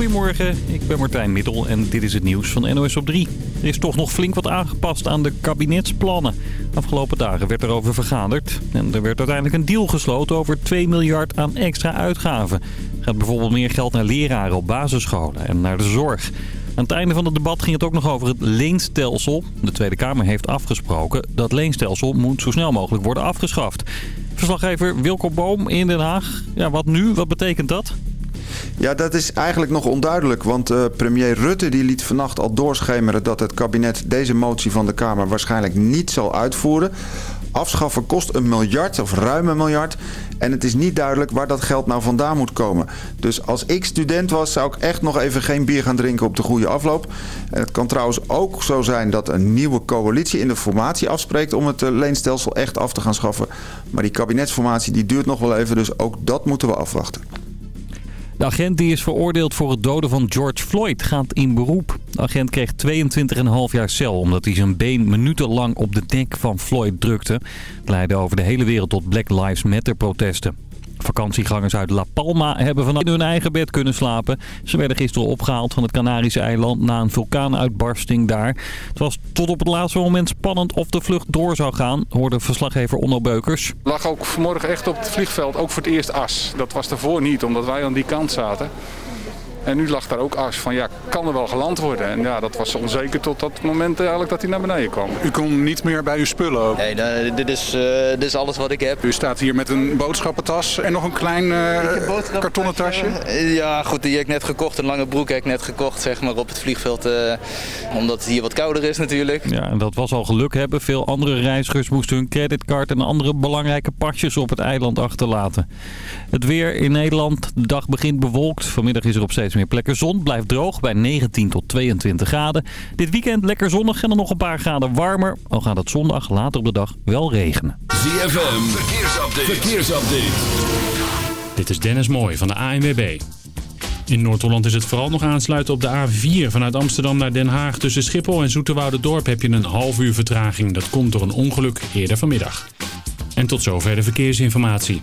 Goedemorgen, ik ben Martijn Middel en dit is het nieuws van NOS op 3. Er is toch nog flink wat aangepast aan de kabinetsplannen. Afgelopen dagen werd erover vergaderd en er werd uiteindelijk een deal gesloten over 2 miljard aan extra uitgaven. Er gaat bijvoorbeeld meer geld naar leraren op basisscholen en naar de zorg. Aan het einde van het debat ging het ook nog over het leenstelsel. De Tweede Kamer heeft afgesproken dat leenstelsel moet zo snel mogelijk worden afgeschaft. Verslaggever Wilco Boom in Den Haag. Ja, wat nu? Wat betekent dat? Ja, dat is eigenlijk nog onduidelijk. Want uh, premier Rutte die liet vannacht al doorschemeren dat het kabinet deze motie van de Kamer waarschijnlijk niet zal uitvoeren. Afschaffen kost een miljard of ruim een miljard. En het is niet duidelijk waar dat geld nou vandaan moet komen. Dus als ik student was, zou ik echt nog even geen bier gaan drinken op de goede afloop. En het kan trouwens ook zo zijn dat een nieuwe coalitie in de formatie afspreekt om het leenstelsel echt af te gaan schaffen. Maar die kabinetsformatie die duurt nog wel even, dus ook dat moeten we afwachten. De agent die is veroordeeld voor het doden van George Floyd gaat in beroep. De agent kreeg 22,5 jaar cel omdat hij zijn been minutenlang op de nek van Floyd drukte. Het leidde over de hele wereld tot Black Lives Matter protesten. Vakantiegangers uit La Palma hebben vannacht in hun eigen bed kunnen slapen. Ze werden gisteren opgehaald van het Canarische eiland na een vulkaanuitbarsting daar. Het was tot op het laatste moment spannend of de vlucht door zou gaan, hoorde verslaggever Onno Beukers. lag ook vanmorgen echt op het vliegveld, ook voor het eerst as. Dat was daarvoor niet, omdat wij aan die kant zaten. En nu lag daar ook as van, ja, kan er wel geland worden? En ja, dat was onzeker tot dat moment eigenlijk dat hij naar beneden kwam. U kon niet meer bij uw spullen ook? Nee, nou, dit, is, uh, dit is alles wat ik heb. U staat hier met een boodschappentas en nog een klein uh, kartonnen tasje? Ja, goed, die heb ik net gekocht. Een lange broek heb ik net gekocht, zeg maar, op het vliegveld. Uh, omdat het hier wat kouder is natuurlijk. Ja, en dat was al geluk hebben. Veel andere reizigers moesten hun creditcard en andere belangrijke pasjes op het eiland achterlaten. Het weer in Nederland. De dag begint bewolkt. Vanmiddag is er op steeds meer plekken zon. Blijft droog bij 19 tot 22 graden. Dit weekend lekker zonnig en dan nog een paar graden warmer. Al gaat het zondag later op de dag wel regenen. ZFM, verkeersupdate. verkeersupdate. Dit is Dennis Mooij van de ANWB. In Noord-Holland is het vooral nog aansluiten op de A4 vanuit Amsterdam naar Den Haag. Tussen Schiphol en Dorp heb je een half uur vertraging. Dat komt door een ongeluk eerder vanmiddag. En tot zover de verkeersinformatie.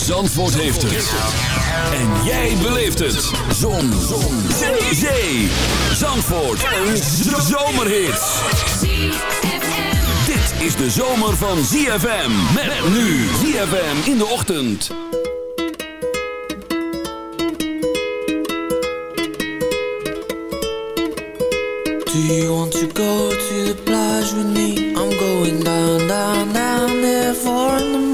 Zandvoort heeft het. En jij beleeft het. Zon. Zon. Zee. Zee. Zandvoort. Een zomerhit. Dit is de zomer van ZFM. Met nu ZFM in de ochtend. Do you want to go to the plage with me? I'm going down, down, down there for the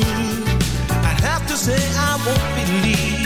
truth, I'd have to say I won't believe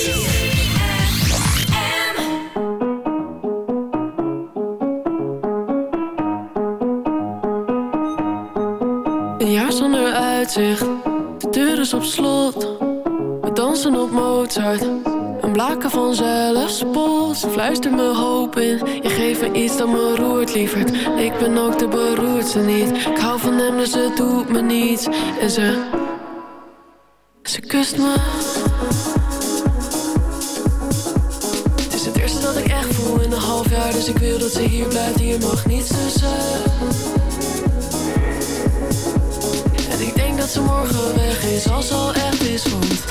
Ze fluistert me hoop in, je geeft me iets dat me roert, lieverd. Ik ben ook de beroerdste niet, ik hou van hem dus het doet me niets. En ze, ze kust me. Het is het eerste dat ik echt voel in een half jaar, dus ik wil dat ze hier blijft. Hier mag niets tussen. En ik denk dat ze morgen weg is, als ze al echt is Want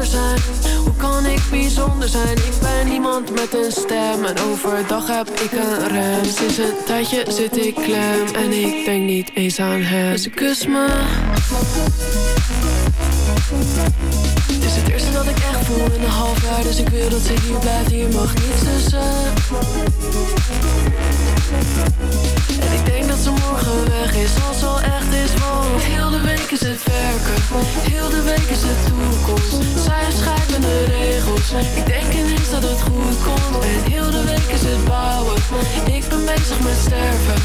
zijn? Hoe kan ik bijzonder zijn? Ik ben iemand met een stem En overdag heb ik een rem. Sinds een tijdje zit ik klem En ik denk niet eens aan hem. Ze kust me. Is het eerste dat ik echt voel in een half jaar Dus ik wil dat ze hier blijft Hier mag niets tussen. En ik denk dat ze morgen weg is Als al echt is Want heel de week is het werken Heel de week is de toekomst. Zij schrijven de regels Ik denk ineens dat het goed komt. En heel de week is het bouwen Ik ben bezig met sterven.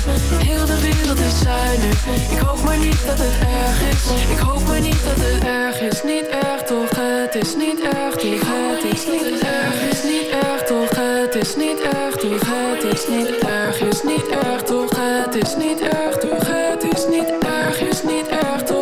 Heel de wereld is nu Ik hoop maar niet dat het erg is. Ik hoop maar niet dat het erg is Niet erg toch, het is niet erg toch Het is niet erg, is niet erg toch? Het is niet erg toch, het is niet erg Is niet erg toch, het is niet erg toch? Het is niet erg, is niet erg toch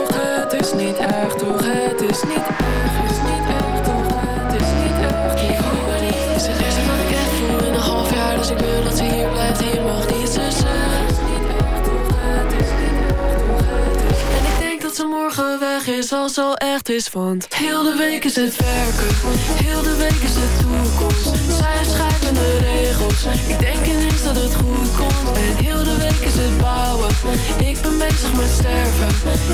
al echt is Want heel de week is het werken. Heel de week is de toekomst. Zij schrijven de regels. Ik denk ineens dat het goed komt. En heel de week is het bouwen. Ik ben bezig met sterven.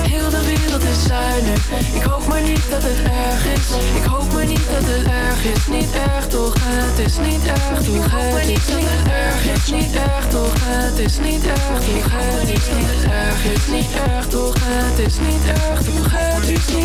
Heel de wereld is nu Ik hoop maar niet dat het erg is. Ik hoop maar niet dat het erg is. Niet erg toch, het is niet erg toch? Het is niet erg, het is. Niet erg toch? Het is niet erg toch? Het is niet erg, het is niet erg. toch Het is. Niet erg toch? Het is niet erg Do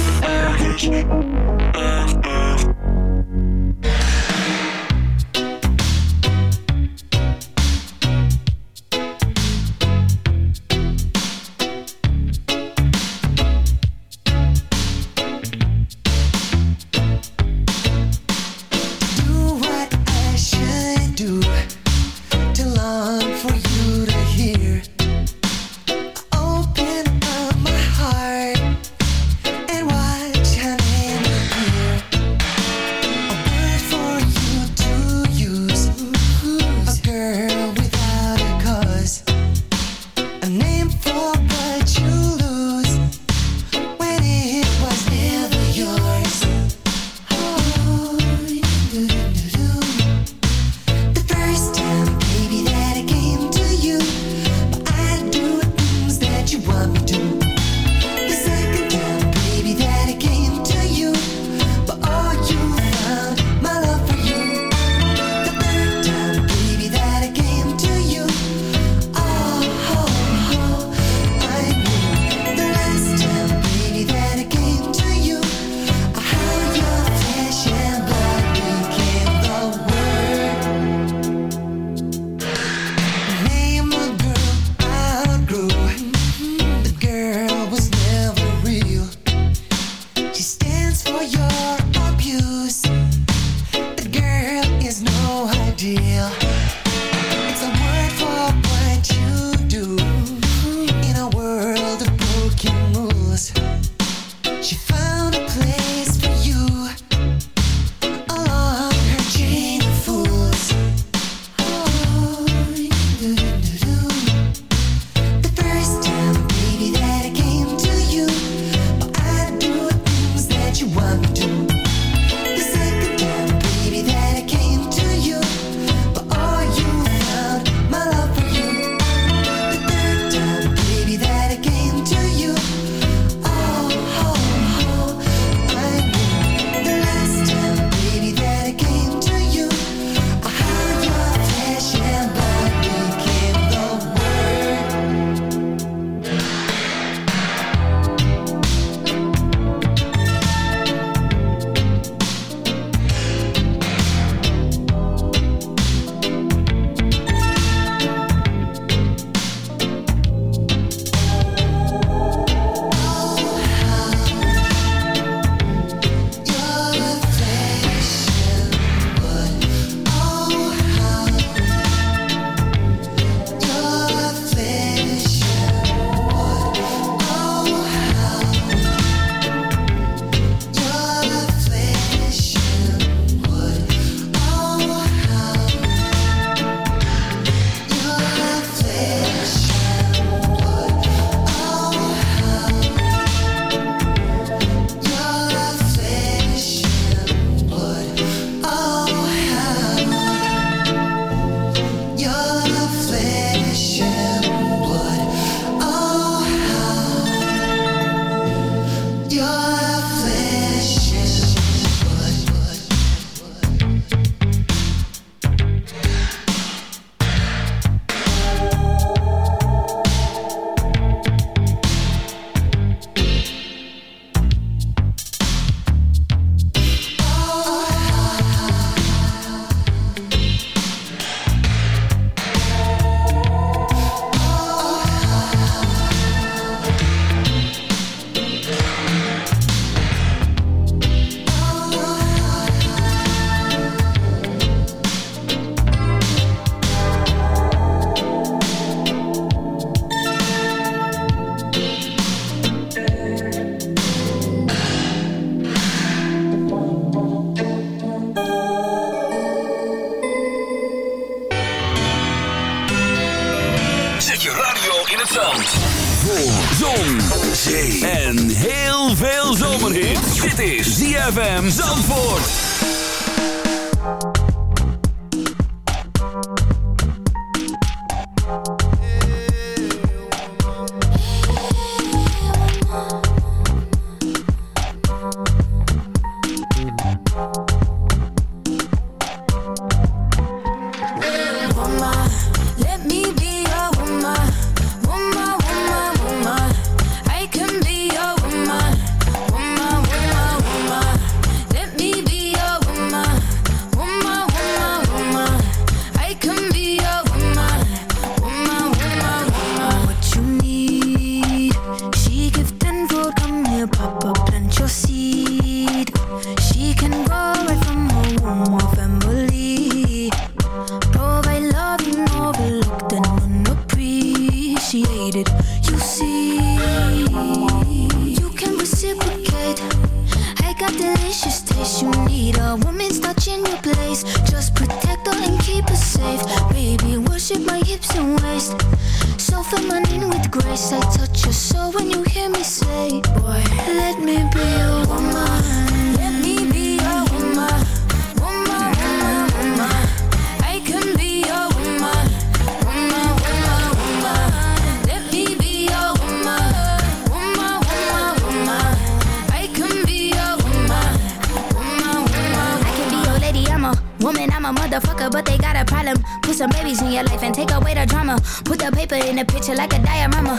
the paper in a picture like a diorama.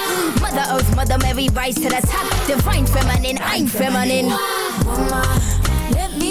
Mother Earth, Mother Mary, rise to the top. Divine feminine, I'm feminine. Woman, let me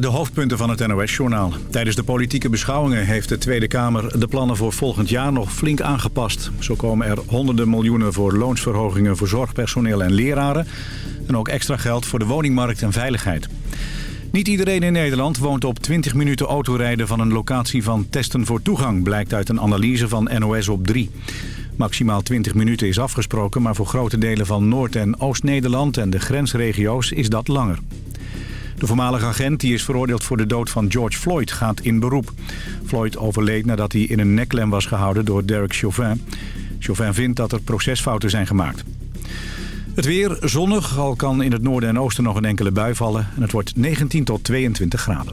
De hoofdpunten van het NOS-journaal. Tijdens de politieke beschouwingen heeft de Tweede Kamer de plannen voor volgend jaar nog flink aangepast. Zo komen er honderden miljoenen voor loonsverhogingen voor zorgpersoneel en leraren. En ook extra geld voor de woningmarkt en veiligheid. Niet iedereen in Nederland woont op 20 minuten autorijden van een locatie van testen voor toegang, blijkt uit een analyse van NOS op 3. Maximaal 20 minuten is afgesproken, maar voor grote delen van Noord- en Oost-Nederland en de grensregio's is dat langer. De voormalige agent die is veroordeeld voor de dood van George Floyd gaat in beroep. Floyd overleed nadat hij in een neklem was gehouden door Derek Chauvin. Chauvin vindt dat er procesfouten zijn gemaakt. Het weer zonnig, al kan in het noorden en oosten nog een enkele bui vallen. En het wordt 19 tot 22 graden.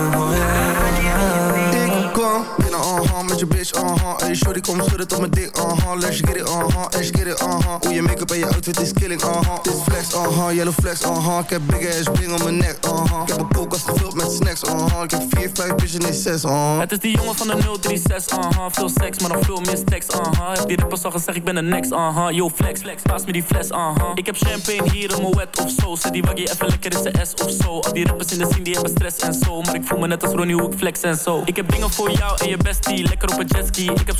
Hey, shorty, kom schudden tot mijn dik, uh-huh. Let's get it, uh-huh, let's get it, uh-huh. Hoe je make-up en je outfit is killing, uh-huh. Dit flex, uh-huh, yellow flex, uh-huh. Ik heb big ass bling om mijn nek, uh-huh. Ik heb een koelkast gevuld met snacks, uh-huh. Ik heb vier, vijf bitches, nee zes, uh-huh. Het is die jongen van de 036, uh-huh. Veel seks, maar nog veel meer uh-huh. Heb die rappers al gezegd, ik ben de next, uh-huh. Yo, flex, flex, paas me die fles, uh-huh. Ik heb champagne hier in mijn wet of zo. Zet die waggie even lekker in zijn S of zo. Al die rappers in de scene, die hebben stress en zo. Maar ik voel me net als Ronnie, hoe ik flex en zo. Ik heb dingen voor jou en je bestie. Lekker op een jetski Ik heb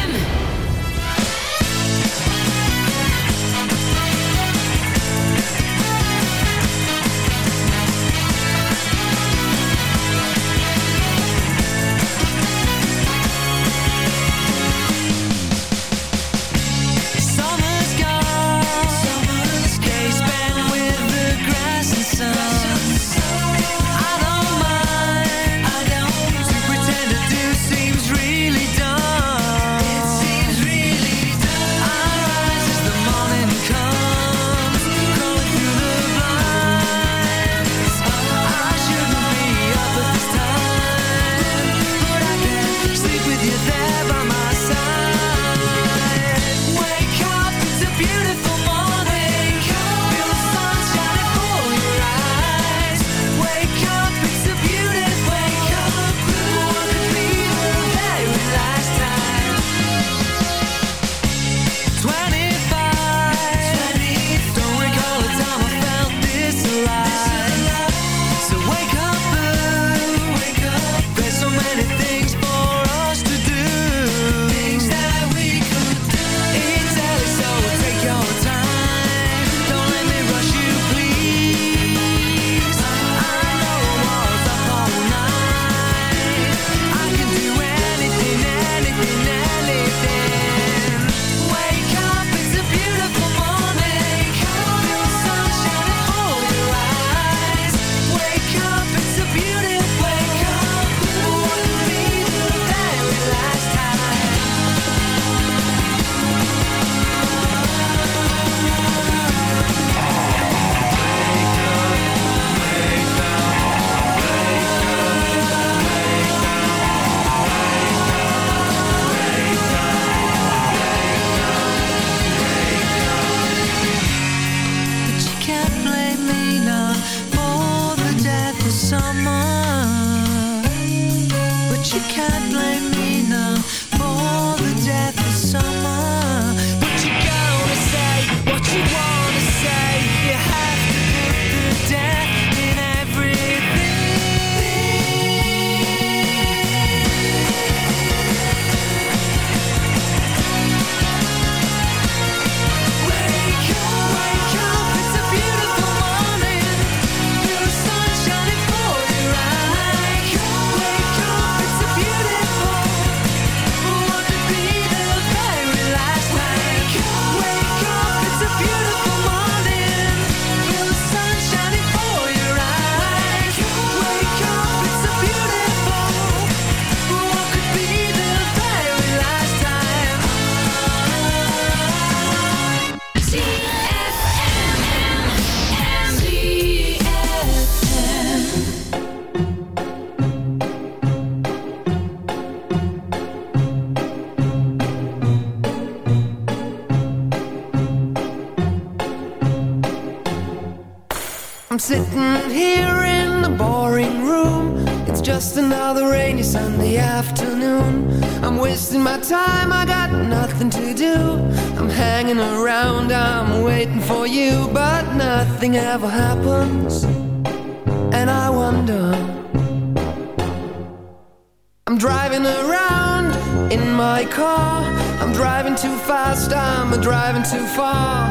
But you can't blame me now For the death of summer. Sitting here in the boring room. It's just another rainy Sunday afternoon. I'm wasting my time, I got nothing to do. I'm hanging around, I'm waiting for you, but nothing ever happens. And I wonder. I'm driving around in my car. I'm driving too fast, I'm driving too far.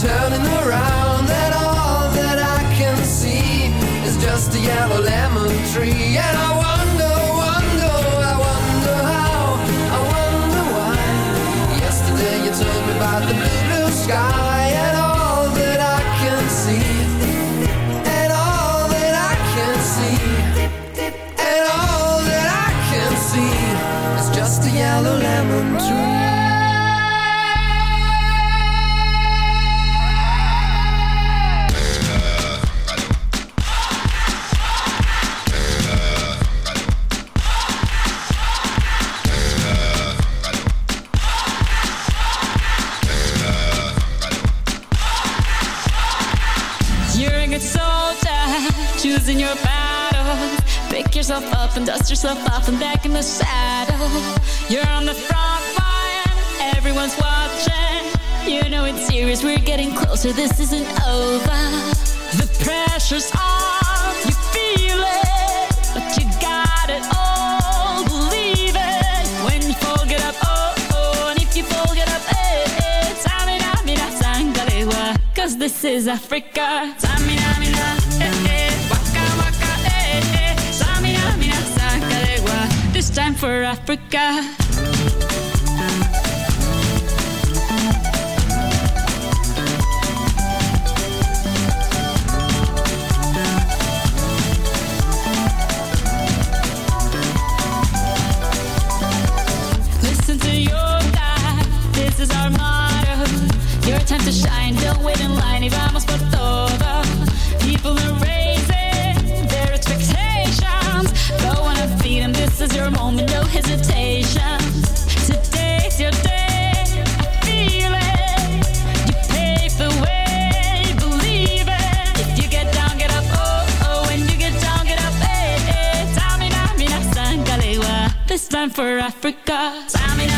Turning, around, and all that I can see is just a yellow lemon time for Africa.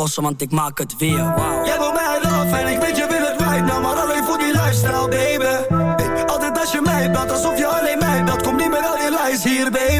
want ik maak het weer. Wow. Jij wil mij af en ik weet je wil het right nou maar alleen voor die lifestyle, baby. Altijd als je mij belt, alsof je alleen mij belt, kom niet meer al je lijst hier, baby.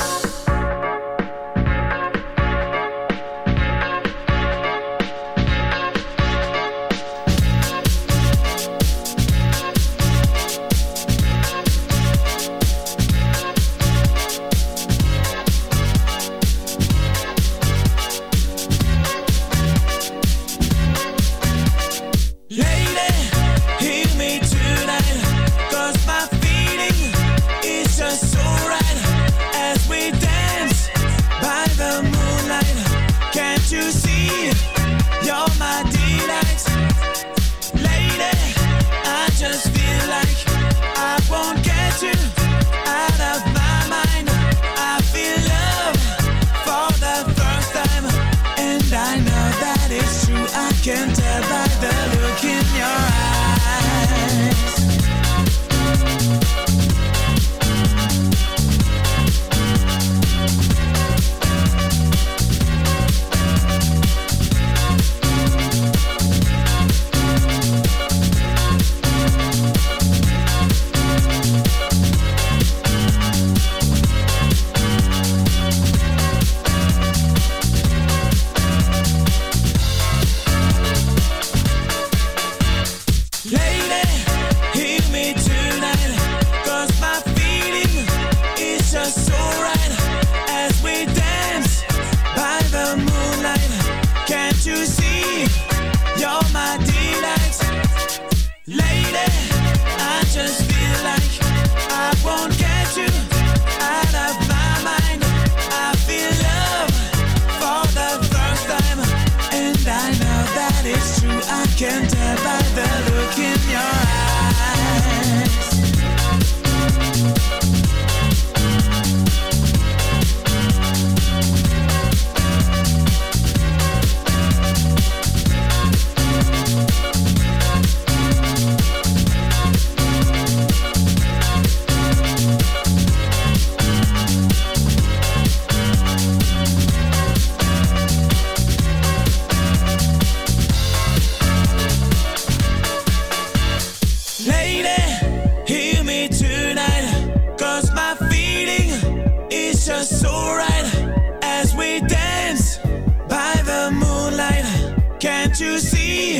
that you see,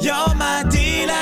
you're my delight.